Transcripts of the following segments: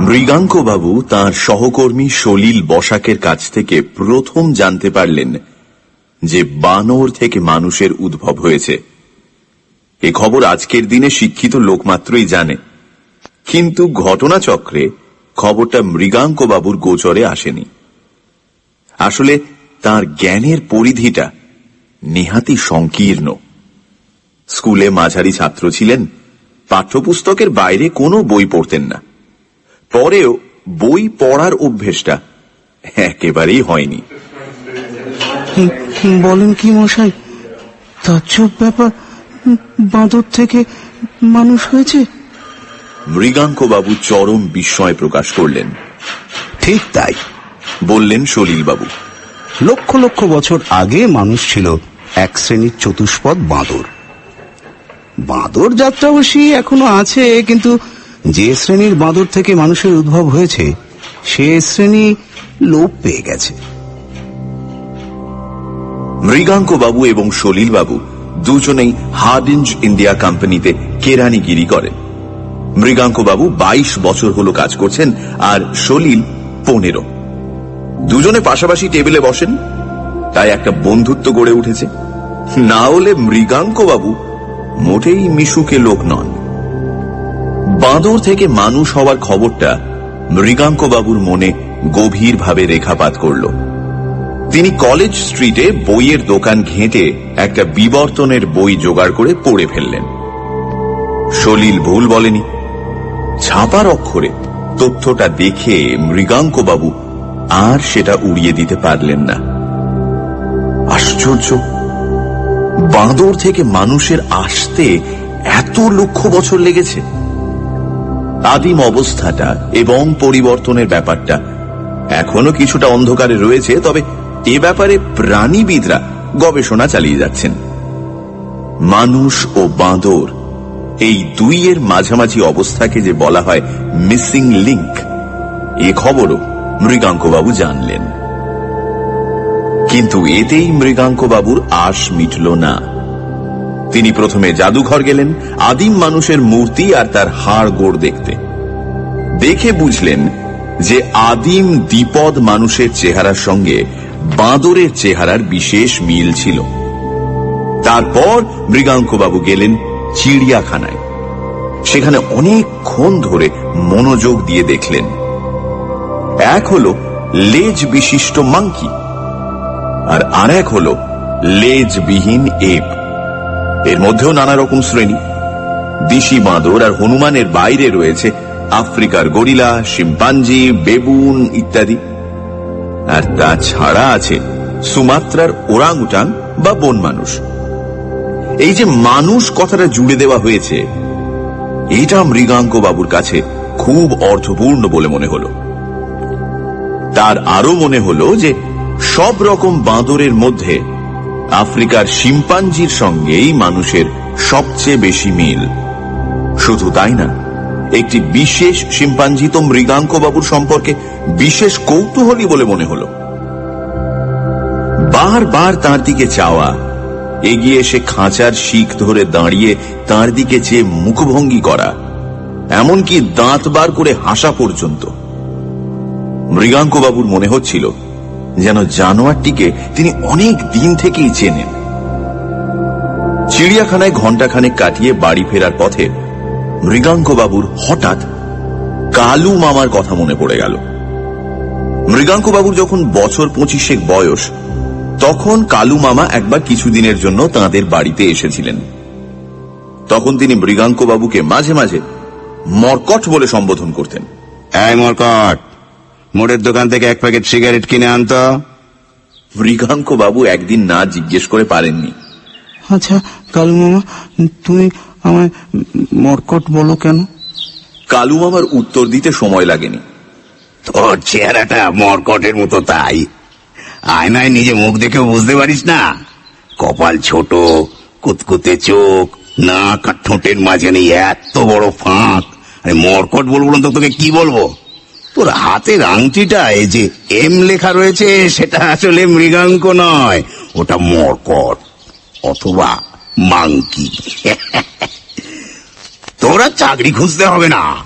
মৃগাঙ্কবাবু তার সহকর্মী সলিল বসাকের কাছ থেকে প্রথম জানতে পারলেন যে বানর থেকে মানুষের উদ্ভব হয়েছে। এ খবর আজকের দিনে শিক্ষিত লোক মাত্রই জানে। কিন্তু ঘটনাচক্রে খবরটা মৃগাঙ্কবাবুর গোচরে আসেনি। আসলে তার জ্ঞানের পরিধিটা নেহাতি সংকীর্ণ। স্কুলে মাঝারি ছাত্র ছিলেন। পাঠ্যপুস্তকের বাইরে কোনো বই পড়তেন না। পরেও বই পড়ার অভ্যেসটা একেবারেই হয়নি। বলেন কি মশাই? তাজ্জব ব্যাপার। বাঁদর থেকে মানুষ হয়েছে? মৃগাঙ্কবাবু চরম বিস্ময় প্রকাশ করলেন। ঠিক তাই বললেন সলিলবাবু। লক্ষ লক্ষ বছর আগে মানুষ ছিল এক শ্রেণির চতুষ্পদ বাঁদর। বাঁদর যাত্রা অবশ্যই এখনও আছে, কিন্তু যে শ্রেণির বাঁদর থেকে মানুষের উদ্ভব হয়েছে, সে শ্রেণি লোপ পেয়ে গেছে। মৃগাঙ্কবাবু এবং সলিলবাবু দুজনেই হার্ডিঞ্জ ইন্ডিয়া কোম্পানিতে কেরানিগিরি করেন। মৃগাঙ্কবাবু ২২ বছর হলো কাজ করছেন আর সলিল পনেরো। দুজনে পাশাপাশি টেবিলে বসেন। তাই একটা বন্ধুত্ব গড়ে উঠেছে। না হলে মৃগাঙ্কবাবু মোটেই মিশুকে লোক নন। বাঁদর থেকে মানুষ হওয়ার খবরটা মৃগাঙ্কবাবুর মনে গভীরভাবে রেখাপাত করল। তিনি কলেজ স্ট্রিটে বইয়ের দোকান ঘেঁটে একটা বিবর্তনের বই জোগাড় করে পড়ে ফেললেন। সলিল ভুল বলেনি। ছাপার অক্ষরে তথ্যটা দেখে মৃগাঙ্কবাবু আর সেটা উড়িয়ে দিতে পারলেন না। আশ্চর্য! বাঁদর থেকে মানুষের আসতে এত লক্ষ বছর লেগেছে। আদিম অবস্থাটা এবং পরিবর্তনের ব্যাপারটা এখনও কিছুটা অন্ধকারে রয়েছে, তবে এ ব্যাপারে প্রাণীবিদরা গবেষণা চালিয়ে যাচ্ছেন। মানুষ ও বাঁদর, এই দুইয়ের মাঝামাঝি অবস্থাকে যে বলা হয় মিসিং লিঙ্ক এ খবরও মৃগাঙ্কবাবু জানলেন। কিন্তু এতেই মৃগাঙ্কবাবুর আশ মিটল না। তিনি প্রথমে জাদুঘর গেলেন, আদিম মানুষের মূর্তি আর তার হাড় গোড় দেখতে। দেখে বুঝলেন যে আদিম দ্বিপদ মানুষের চেহারার সঙ্গে বাঁদরের চেহারার বিশেষ মিল ছিল। তারপর মৃগাঙ্কবাবু গেলেন চিড়িয়াখানায়। সেখানে অনেকক্ষণ ধরে মনোযোগ দিয়ে দেখলেন। এক হল লেজ বিশিষ্ট মাংকি। আর আর এক হল লেজবিহীন এপ। এর মধ্যেও নানা রকম শ্রেণি। দিশি বাঁদর আর হনুমানের বাইরে রয়েছে আফ্রিকার গরিলা, শিম্পাঞ্জি, বেবুন ইত্যাদি। আর তাছাড়া আছে সুমাত্রার ওরাংউটাং বা বন মানুষ। এই যে মানুষ কথাটা জুড়ে দেওয়া হয়েছে, এটা মৃগাঙ্ক বাবুর কাছে খুব অর্থপূর্ণ বলে মনে হলো। তার আরও মনে হলো যে সব রকম বাঁদরের মধ্যে আফ্রিকার শিম্পাঞ্জির সঙ্গেই মানুষের সবচেয়ে বেশি মিল। শুধু তাই না, একটি বিশেষ শিম্পাঞ্জি তো মৃগাঙ্ক বাবুর সম্পর্কে বিশেষ কৌতূহলী বলে মনে হলো। বারবার তার দিকে চাওয়া, এগিয়ে এসে খাঁচার শিখ ধরে দাঁড়িয়ে তার দিকে চেয়ে মুখভঙ্গি করা, এমনকি দাঁত বার করে হাসা পর্যন্ত। মৃগাঙ্ক বাবুর মনে হচ্ছিল যেন জানোয়ারটিকে তিনি অনেক দিন থেকেই চেনেন। চিড়িয়াখানায় ঘণ্টাখানেক কাটিয়ে বাড়ি ফেরার পথে মৃগাঙ্ক বাবুর হঠাৎ কালু মামার কথা মনে পড়ে গেল। মৃগাঙ্ক বাবুর যখন বছর পঁচিশেক বয়স, তখন কালু মামা একবার কিছুদিনের জন্য তাঁদের বাড়িতে এসেছিলেন। তখন তিনি মৃগাঙ্ক বাবুকে মাঝে মাঝে মরকট বলে সম্বোধন করতেন। মরকট! মোড়ের দোকান থেকে এক প্যাকেট সিগারেট কিনে আনত। মৃগাঙ্ক বাবু একদিন না জিজ্ঞেস করে পারেননি। আচ্ছা কালু মামা তুমি আমায় মরকট বলো কেন? কালু মামার উত্তর দিতে সময় লাগেনি। তোর চেহারাটা মরকটের মতো তাই। আয়নায় নিজে মুখ দেখেও বুঝতে পারিস না। কপাল ছোট কুতকুতে চোখ নাক আর ঠোঁটের মাঝখানে এত বড় ফাঁক। আরে মরকট বলব না তো তোকে কি বলব? তোর হাতের আংটিটা এই যে এম লেখা রয়েছে, সেটা আসলে মৃগাঙ্ক নয়, ওটা মরকট অথবা মাংকি। তোরা চাকরি খুঁজতে হবে না।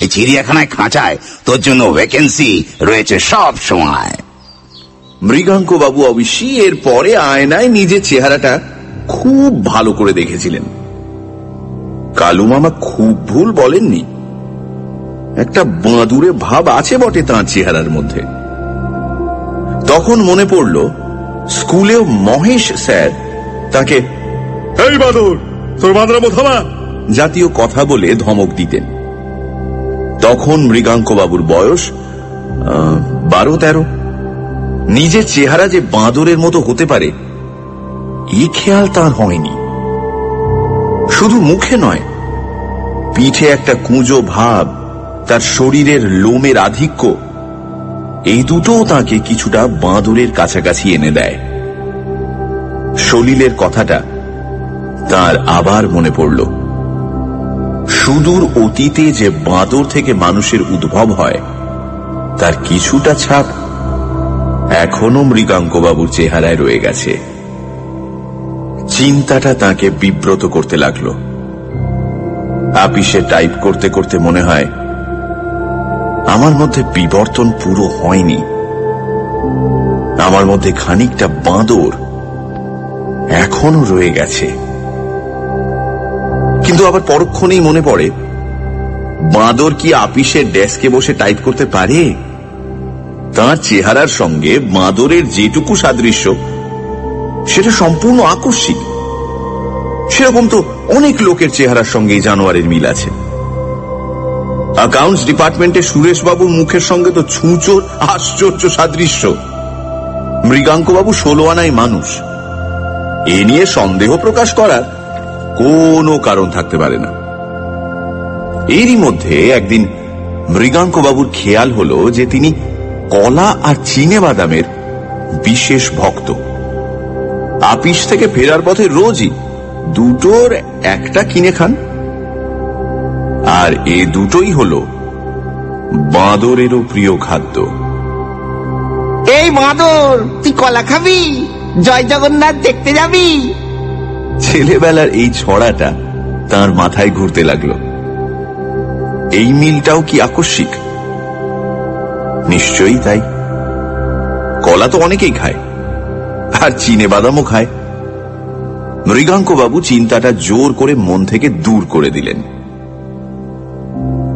এই চিড়িয়াখানায় খাঁচায় তোর জন্য ভ্যাকেন্সি রয়েছে সব সময়। মৃগাঙ্ক বাবু অবশ্যই এর পরে আয়নায় নিজের চেহারাটা খুব ভালো করে দেখেছিলেন। কালু মামা খুব ভুল বলেননি। একটা বাঁদুরে ভাব আছে বটে তাঁর চেহারার মধ্যে। তখন মনে পড়ল স্কুলেও মহেশ স্যার তাকে এই বাদর তোর বাঁদরামো থামা জাতীয় কথা বলে ধমক দিতেন। তখন মৃগাঙ্ক বাবুর বয়স বারো তেরো। নিজের চেহারা যে বাঁদরের মতো হতে পারে এ খেয়াল তার হয়নি। শুধু মুখে নয় পিঠে একটা কুঁজো ভাব তার শরীরের লোমের আধিক্য, এই দুটো তাকে কিছুটা বাঁদরের কাছাকাছি এনে দেয়। সলিলের কথাটা তার আবার মনে পড়ল। সুদূর অতীতে যে বাঁদর থেকে মানুষের উদ্ভব হয়, তার কিছুটা ছাপ এখনও মৃগাঙ্কবাবুর চেহারায় রয়ে গেছে। চিন্তাটা তাকে বিব্রত করতে লাগল। আপিসে টাইপ করতে করতে মনে হয় আমার মধ্যে বিবর্তন পুরো হয়নি। আমার মধ্যে খানিকটা বাঁদর এখনও রয়ে গেছে। কিন্তু আবার পরক্ষণেই মনে পড়ে, বাঁদর কি আপিসের ডেস্কে বসে টাইপ করতে পারে? তার চেহারার সঙ্গে বাঁদরের যেটুকু সাদৃশ্য, সেটা সম্পূর্ণ আকস্মিক। সেরকম তো অনেক লোকের চেহারার সঙ্গে জানোয়ারের মিল আছে। অ্যাকাউন্টস ডিপার্টমেন্টে সুরেশ বাবুর মুখের সঙ্গে তো ছুঁচোর আশ্চর্য সাদৃশ্য। মৃগাঙ্কবাবু ষোলো আনাই মানুষ। এ নিয়ে সন্দেহ প্রকাশ করার কোনো কারণ থাকতে পারে না। এরই মধ্যে একদিন মৃগাঙ্কবাবুর খেয়াল হলো যে তিনি কলা আর চিনে বাদামের বিশেষ ভক্ত। আপিস থেকে ফেরার পথে রোজই দুটোর একটা কিনে খান। আর এ দুটোই হলো বাঁদরেরও প্রিয় খাদ্য। এই বাঁদর তুই কলা খাবি? জয় জগন্নাথ দেখতে যাবি? ছেলেবেলার এই ছড়াটা তার মাথায় ঘুরতে লাগল। এই মিলটাও কি আকস্মিক? নিশ্চয়ই তাই। কলা তো অনেকেই খায় আর চিনে বাদামও খায়। মৃগাঙ্ক বাবু চিন্তাটা জোর করে মন থেকে দূর করে দিলেন।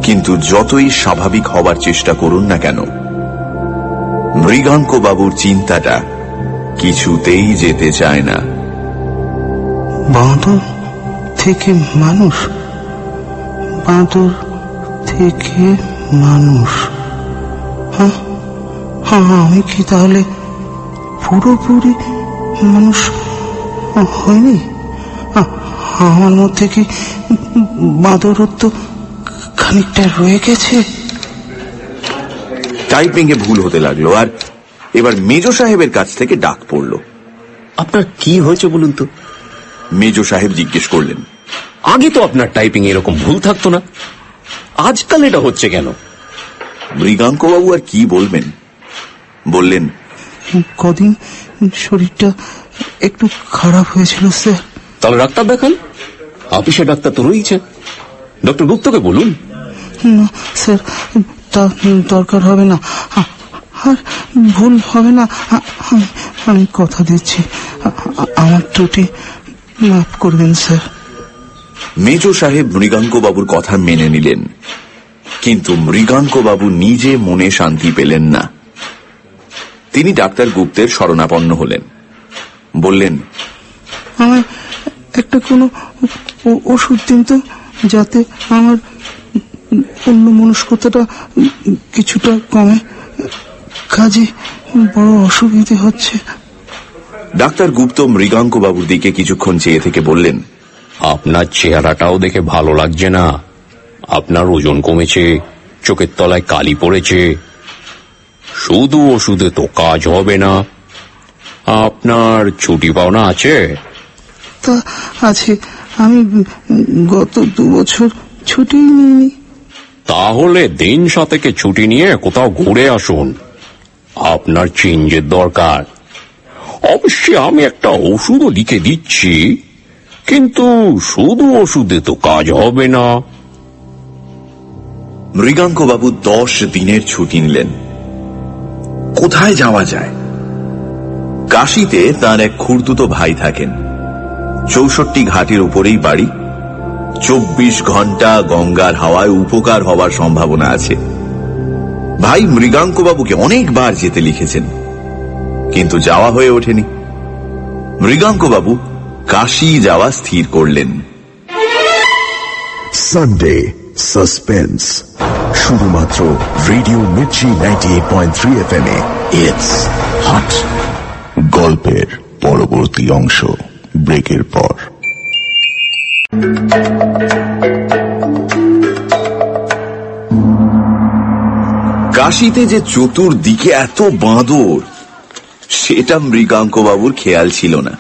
কিন্তু যতই স্বাভাবিক হবার চেষ্টা করুন না কেন মৃগাঙ্ক বাবুর চিন্তাটা কিছুতেই যেতে চায় না। বাঁদর থেকে মানুষ, বাঁদর থেকে মানুষ। হ্যাঁ হ্যাঁ আমি কি তাহলে পুরোপুরি মানুষ হয়নি আমার মধ্যে কি বাঁদরত্ব খানিকটা রয়ে গেছে। টাইপিং এ ভুল হতে লাগল আর এবার মেজ সাহেবের কাছ থেকে ডাক পড়ল। আপনার কি হয়েছে বলুন তো? মেজ সাহেব জিজ্ঞেস করলেন আগে তো আপনার টাইপিং এরকম ভুল থাকতো না। আজকাল এটা হচ্ছে কেন? মৃগাঙ্ক বাবু আর কি বলবেন? বললেন কদিন শরীরটা একটু খারাপ হয়েছিল স্যার। তাহলে ডাক্তার দেখান। অফিসে ডাক্তার তো রয়েছে। ডক্টর গুপ্তকে বলুন। না স্যার তা দরকার হবে না। আর ভুল হবে না। আমি- কথা দিচ্ছি। আমার ত্রুটি মাফ করবেন স্যার। মেজ সাহেব মৃগাঙ্ক বাবুর কথা মেনে নিলেন। কিন্তু মৃগাঙ্ক বাবু নিজে মনে শান্তি পেলেন না। তিনি ডাক্তার গুপ্তের শরণাপন্ন হলেন। বললেন আমার একটা কোনো ওষুধ দিন তো যাতে আমার অন্য মনস্কতাটা কিছুটা কমে। কাজে বড় অসুবিধে হচ্ছে। ডাক্তার গুপ্ত মৃগাঙ্ক বাবুর দিকে কিছুক্ষণ চেয়ে থেকে বললেন আপনার চেহারাটাও দেখে ভালো লাগছে না। আপনার ওজন কমেছে চোখের তলায় কালি পড়েছে। শুধু ওষুধে তো কাজ হবে না। আপনার ছুটি পাওনা আছে? তা আছে। আমি গত দু বছর ছুটি নিইনি। তাহলে দিন সাতেকে ছুটি নিয়ে কোথাও ঘুরে আসুন। আপনার চেঞ্জের দরকার। অবশ্যই আমি একটা ওষুধও লিখে দিচ্ছি। কিন্তু শুধু ওষুধে তো কাজ হবে না। মৃগাঙ্কবাবু দশ দিনের ছুটি নিলেন। কোথায় যাওয়া যায়? কাশিতে তার এক খুর্তুতো ভাই থাকেন। চৌষট্টি ঘাটের উপরেই বাড়ি। চব্বিশ ঘণ্টা গঙ্গার হাওয়ায় উপকার হওয়ার সম্ভাবনা আছে। ভাই মৃগাঙ্কবাবুকে অনেকবার যেতে লিখেছেন কিন্তু যাওয়া হয়ে ওঠেনি। মৃগাঙ্কবাবু কাশি যাওয়া স্থির করলেন। সানডে সাসপেন্স শুধুমাত্র radio Mirchi ninety eight point three F M it's hot গল্পের পরবর্তী অংশ ব্রেকের পর। কাশিতে যে চতুর্দিকে এত বাঁদর সেটা মৃগাঙ্কবাবুর খেয়াল ছিল না।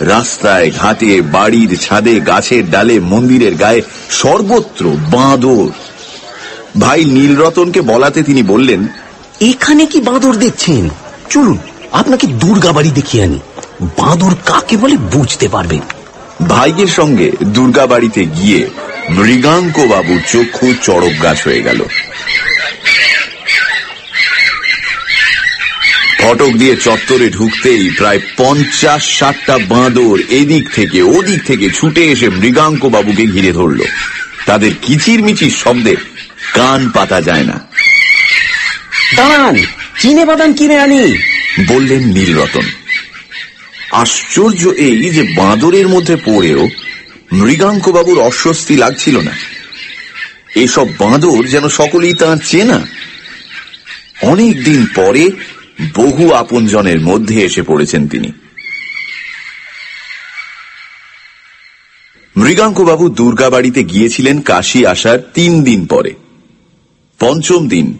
রাস্তায় ঘাটে বাড়ির ছাদে গাছের ডালে মন্দিরের গায়ে সর্বত্র বাঁদর। ভাই নীলরতনকে বলাতে তিনি বললেন এখানে কি বাঁদর দেখছেন? চলুন আপনাকে দুর্গা বাড়ি দেখিয়ে আনি। বাঁদর কাকে বলে বুঝতে পারবেন? ভাইয়ের সঙ্গে দুর্গা বাড়িতে গিয়ে মৃগাঙ্ক বাবুর চক্ষু চড়ক গাছ হয়ে গেল। ফটক দিয়ে চত্বরে ঢুকতেই প্রায় পঞ্চাশ ষাটটা বাঁদর এদিক থেকে ওদিক থেকে ছুটে এসে মৃগাঙ্ক বাবুকে ঘিরে ধরল। তাদের কিচির মিচির শব্দে কান পাতা যায় না। দাঁড়ান চিনে বাদান কিনে আনি। বললেন নীলরতন। আশ্চর্য এই যে বাঁদরের মধ্যে পড়েও মৃগাঙ্ক বাবুর অস্বস্তি লাগছিল না। এসব বাঁদর যেন সকলেই তাঁর চেনা। অনেক দিন পরে বহু আপনজনের মধ্যে এসে পড়েছেন তিনি। মৃগাঙ্কবাবু দুর্গা বাড়িতে গিয়েছিলেন কাশি আসার তিন দিন পরে। পঞ্চম দিন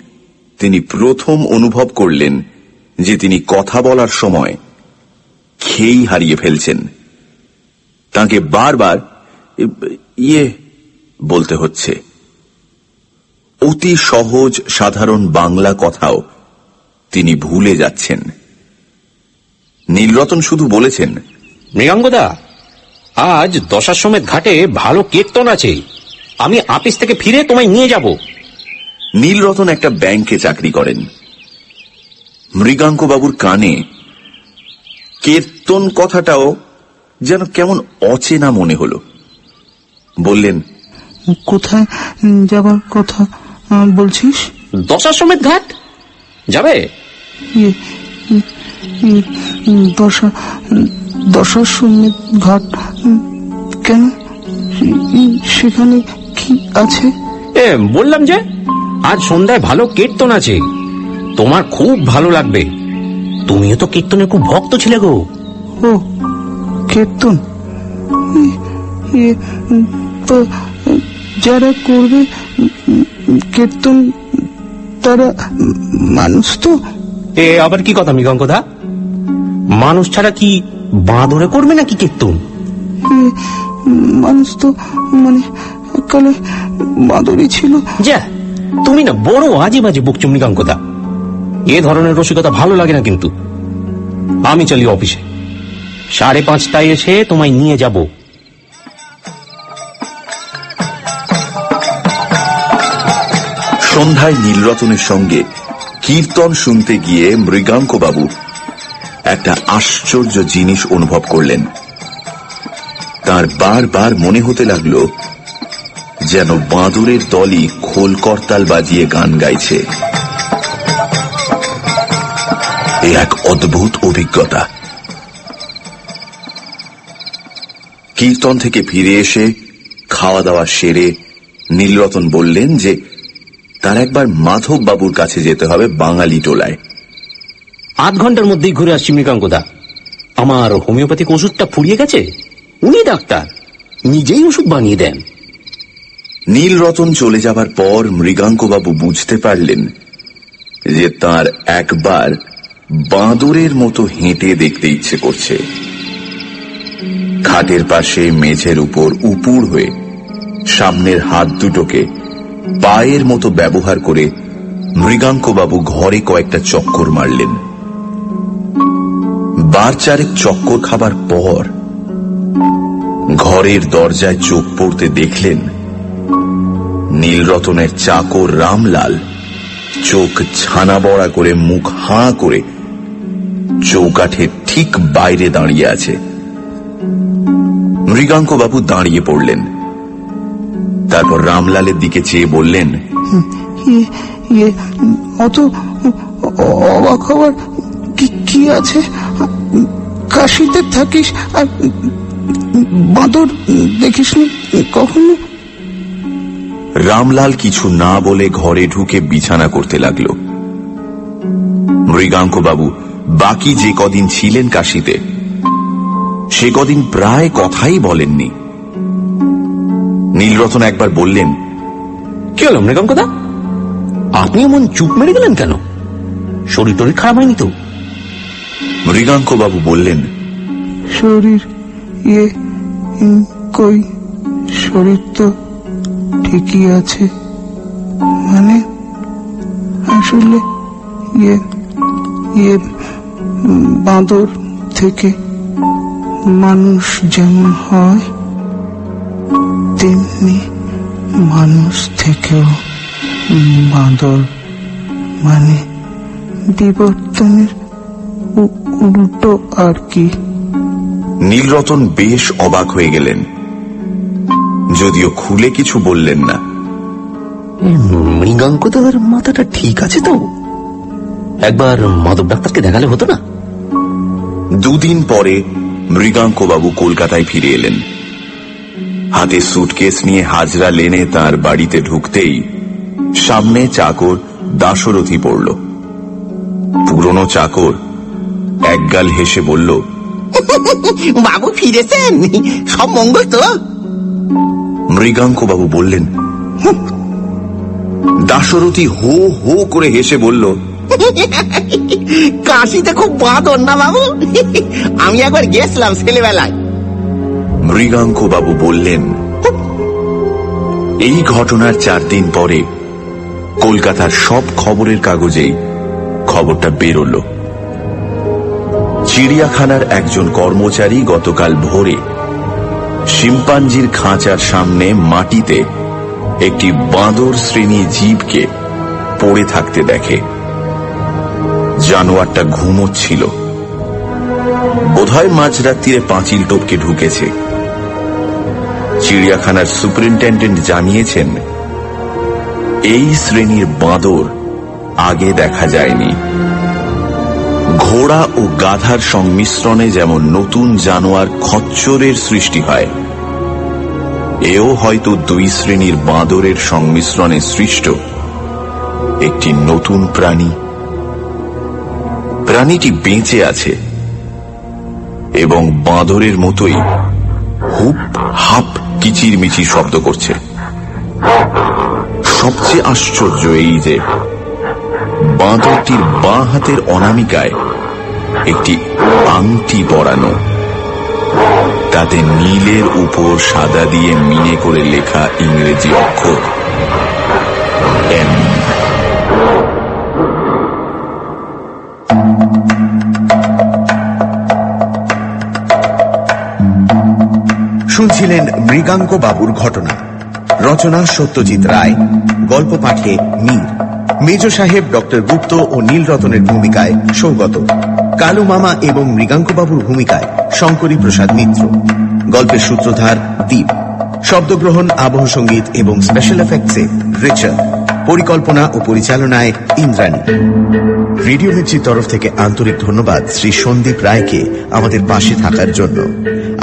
তিনি প্রথম অনুভব করলেন যে তিনি কথা বলার সময় খেই হারিয়ে ফেলছেন। তাকে বারবার ইয়ে বলতে হচ্ছে। অতি সহজ সাধারণ বাংলা কথাও তিনি ভুলে যাচ্ছেন। নীলরতন শুধু বলেছেন মৃগাঙ্গদা আজ দশার সমেত ঘাটে ভালো কীর্তন আছে। আমি আপিস থেকে ফিরে তোমায় নিয়ে যাব। নীলরতন একটা ব্যাংকে চাকরি করেন। মৃগাঙ্কবাবুর কানে কীর্তন কথাটাও যেন কেমন অচেনা মনে হল। বললেন কোথায় যাবার কথা বলছিস? দশার সমেত ঘাট? যাবে? উম, দশা দশার ঘাট কেন? সেখানে কি আছে? এ বললাম যে আজ সন্ধ্যায় ভালো কীর্তন আছে। তোমার খুব ভালো লাগবে। তুমিও তো কীর্তনের খুব ভক্ত ছিলে গো। ও কীর্তন? যারা করবে কীর্তন তারা মানুষ তো? এ আবার কি কথা মৃগাঙ্কদা মানুষ ছাড়া কি বাঁদরে করবে নাকি কীর্তন মানুষ তো মানে কালে বাঁদরই ছিল। যা তুমি না বড় আজে বাজে বকছো মৃগাঙ্কদা এ ধরনের রসিকতা ভালো লাগে না কিন্তু। আমি চলি অফিসে। সাড়ে পাঁচটায় এসে তোমায় নিয়ে যাব। সন্ধ্যায় নীলরতনের সঙ্গে কীর্তন শুনতে গিয়ে মৃগাঙ্কবাবু একটা আশ্চর্য জিনিস অনুভব করলেন। তার বারবার মনে হতে লাগল যেন বাঁদরের দলই খোল করতাল বাজিয়ে গান গাইছে। এ এক অদ্ভুত অভিজ্ঞতা। কীর্তন থেকে ফিরে এসে খাওয়া দাওয়া সেরে নীলরতন বললেন যে তার একবার মাধব বাবুর কাছে যেতে হবে বাঙালি টোলায়। আধ ঘণ্টার মধ্যেই ঘুরে আসছি মৃগাঙ্কদা আমার হোমিওপ্যাথিক ওষুধটা ফুরিয়ে গেছে? উনি ডাক্তার। নিজেই ওষুধ বানিয়ে দেন। নীলরতন চলে যাবার পর মৃগাঙ্কবাবু বুঝতে পারলেন যে তার একবার বাঁদরের মতো হেঁটে দেখতে ইচ্ছে করছে। খাটের পাশে মেঝের উপর উপুর হয়ে সামনের হাত দুটোকে পায়ের মতো ব্যবহার করে মৃগাঙ্কবাবু ঘরে কয়েকটা চক্কর মারলেন। বার চারেক চক্কর খাবার পর ঘরের দরজায় চোখ পড়তে দেখলেন নীলরতনের চাকর রামলাল চোখ ছানা বড়া করে মুখ হাঁ করে চৌকাঠের ঠিক বাইরে দাঁড়িয়ে আছে। মৃগাঙ্ক বাবু দাঁড়িয়ে পড়লেন। তারপর রামলালের দিকে চেয়ে বললেন অত অবাক হবার কি কি আছে? কাশিতে থাকিস আর বাঁদর দেখিসনি কখনো? রামলাল কিছু না বলে ঘরে ঢুকে বিছানা করতে লাগল। মৃগাঙ্ক বাবু বাকি যে কদিন ছিলেন কাশিতে সে কদিন প্রায় কথাই বলেননি। নীলরতন একবার বললেন কি হলো মৃগঙ্কদা আপনি এমন চুপ মেরে গেলেন কেন? শরীর টরীর খারাপ হয়নি তো? মৃগাঙ্ক বাবু বললেন শরীর ইয়ে কই? শরীর তো ঠিকই আছে। মানে আসলে ইয়ে ইয়ে বাঁদর থেকে মানুষ যেমন হয় তেমনি মানুষ থেকেও বাঁদর মানে বিবর্তনের উল্টো আর কি। নীলরতন বেশ অবাক হয়ে গেলেন। যদিও খুলে কিছু বললেন না। মৃগাঙ্কদার মাথাটা ঠিক আছে তো? একবার মাধব ডাক্তারকে দেখালে হতো না? দুদিন পরে মৃগাঙ্ক বাবু কলকাতায় ফিরে এলেন। হাতে সুটকেস নিয়ে হাজরা লেনে তার বাড়িতে ঢুকতেই সামনে চাকর দাশরথী পড়ল। পুরনো চাকর একগাল হেসে বলল বাবু ফিরেছেন? সব মঙ্গল তো। মৃগাঙ্ক বাবু বললেন "হুঁ।" দাশরথী হো হো করে হেসে বলল কাশিতে খুব বাঁদর না বাবু? আমি একবার গেছিলাম ছেলেবেলায়। মৃগাঙ্ক বাবু বললেন এই ঘটনার চার দিন পরে কলকাতার সব খবরের কাগজেই খবরটা বেরোল। চিড়িয়াখানার একজন কর্মচারী গতকাল ভোরে শিম্পাঞ্জির খাঁচার সামনে মাটিতে একটি বাঁদর শ্রেণি জীবকে পড়ে থাকতে দেখে। জানোয়ারটা ঘুমোচ্ছিল। বোধহয় মাঝরাত্রিরে পাঁচিল টপকে ঢুকেছে। চিড়িয়াখানার সুপারিনটেন্ডেন্ট জানিয়েছেন, এই শ্রেণির বাঁদর আগে দেখা যায়নি। ঘোড়া ও গাধার সংমিশ্রণে যেমন নতুন জানোয়ার খচ্চরের সৃষ্টি হয়, এও হয়তো দুই শ্রেণির বাঁদরের সংমিশ্রণে সৃষ্ট একটি নতুন প্রাণী। প্রাণীটি বেঁচে আছে এবং বাঁদরের মতোই হুপ হাপ কিচিরমিচির শব্দ করছে। সবচেয়ে আশ্চর্য এই যে, বাঁদরটির বাঁ হাতের অনামিকায় একটি আংটি পরানো, তাতে নীলের উপর সাদা দিয়ে মিনে করে লেখা ইংরেজি অক্ষর এম শুনছিলেন মৃগাঙ্ক বাবুর ঘটনা। রচনা সত্যজিৎ রায়। গল্প পাঠে মীর। মেজ সাহেব ডক্টর গুপ্ত ও নীলরতনের ভূমিকায় সৌগত। কালু মামা এবং মৃগাঙ্ক বাবুর ভূমিকায় শঙ্করী প্রসাদ মিত্র। গল্পের সূত্রধার দ্বীপ শব্দগ্রহণ, আবহ সংগীত এবং স্পেশাল এফেক্টসে রিচার্ড। পরিকল্পনা ও পরিচালনায় ইন্দ্রাণী। রেডিও মির্চির তরফ থেকে আন্তরিক ধন্যবাদ শ্রী সন্দীপ রায়কে আমাদের পাশে থাকার জন্য।